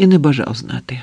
і не бажав знати.